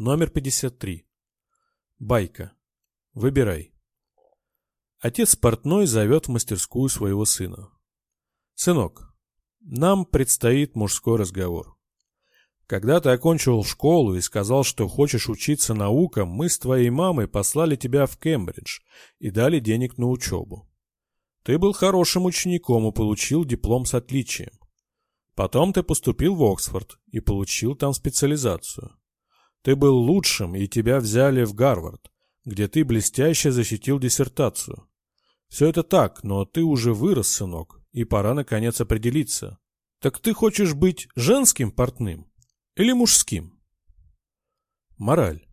Номер 53. Байка. Выбирай. Отец портной зовет в мастерскую своего сына. «Сынок, нам предстоит мужской разговор. Когда ты окончил школу и сказал, что хочешь учиться наукам, мы с твоей мамой послали тебя в Кембридж и дали денег на учебу. Ты был хорошим учеником и получил диплом с отличием. Потом ты поступил в Оксфорд и получил там специализацию. Ты был лучшим, и тебя взяли в Гарвард, где ты блестяще защитил диссертацию. Все это так, но ты уже вырос, сынок, и пора наконец определиться. Так ты хочешь быть женским портным или мужским? Мораль.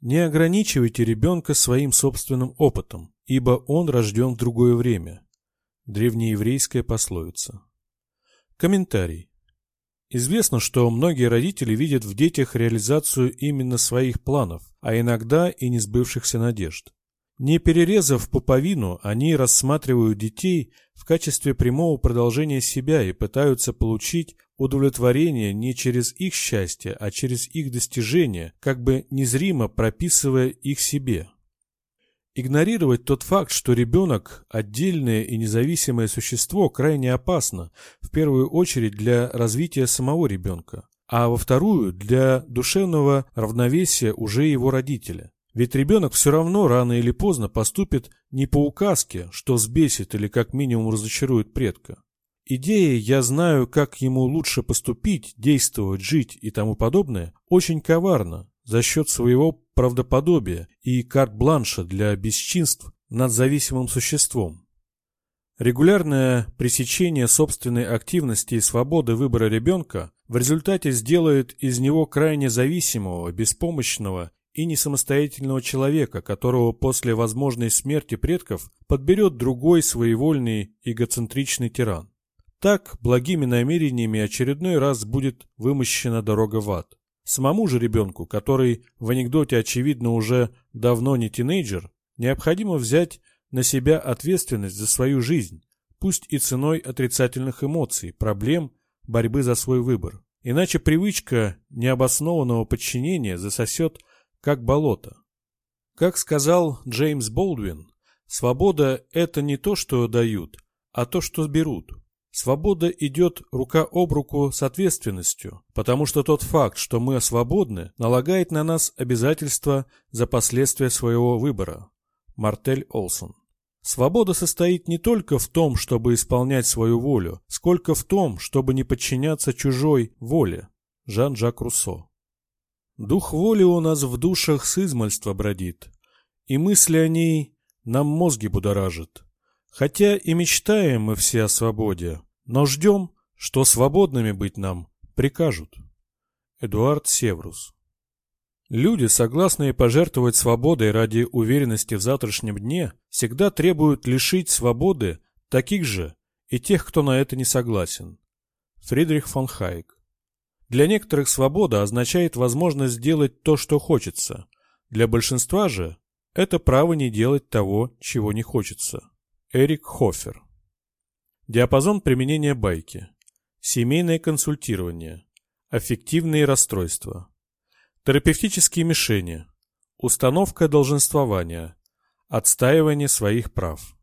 Не ограничивайте ребенка своим собственным опытом, ибо он рожден в другое время. Древнееврейская пословица. Комментарий. Известно, что многие родители видят в детях реализацию именно своих планов, а иногда и несбывшихся надежд. Не перерезав пуповину, они рассматривают детей в качестве прямого продолжения себя и пытаются получить удовлетворение не через их счастье, а через их достижения, как бы незримо прописывая их себе. Игнорировать тот факт, что ребенок – отдельное и независимое существо, крайне опасно, в первую очередь для развития самого ребенка, а во вторую – для душевного равновесия уже его родителя. Ведь ребенок все равно рано или поздно поступит не по указке, что взбесит или как минимум разочарует предка. Идея «я знаю, как ему лучше поступить, действовать, жить и тому подобное» очень коварна за счет своего правдоподобия и карт-бланша для бесчинств над зависимым существом. Регулярное пресечение собственной активности и свободы выбора ребенка в результате сделает из него крайне зависимого, беспомощного и несамостоятельного человека, которого после возможной смерти предков подберет другой своевольный эгоцентричный тиран. Так, благими намерениями очередной раз будет вымощена дорога в ад. Самому же ребенку, который в анекдоте очевидно уже давно не тинейджер, необходимо взять на себя ответственность за свою жизнь, пусть и ценой отрицательных эмоций, проблем, борьбы за свой выбор. Иначе привычка необоснованного подчинения засосет как болото. Как сказал Джеймс Болдуин, свобода – это не то, что дают, а то, что берут. Свобода идет рука об руку с ответственностью, потому что тот факт, что мы свободны, налагает на нас обязательства за последствия своего выбора. Мартель Олсон. Свобода состоит не только в том, чтобы исполнять свою волю, сколько в том, чтобы не подчиняться чужой воле. Жан-Жак Руссо. Дух воли у нас в душах с измальства бродит, и мысли о ней нам мозги будоражат. Хотя и мечтаем мы все о свободе, но ждем, что свободными быть нам прикажут. Эдуард Севрус Люди, согласные пожертвовать свободой ради уверенности в завтрашнем дне, всегда требуют лишить свободы таких же и тех, кто на это не согласен. Фридрих фон Хайек для некоторых свобода означает возможность сделать то, что хочется. Для большинства же это право не делать того, чего не хочется. Эрик Хофер Диапазон применения байки. Семейное консультирование. Аффективные расстройства. Терапевтические мишени. Установка долженствования. Отстаивание своих прав.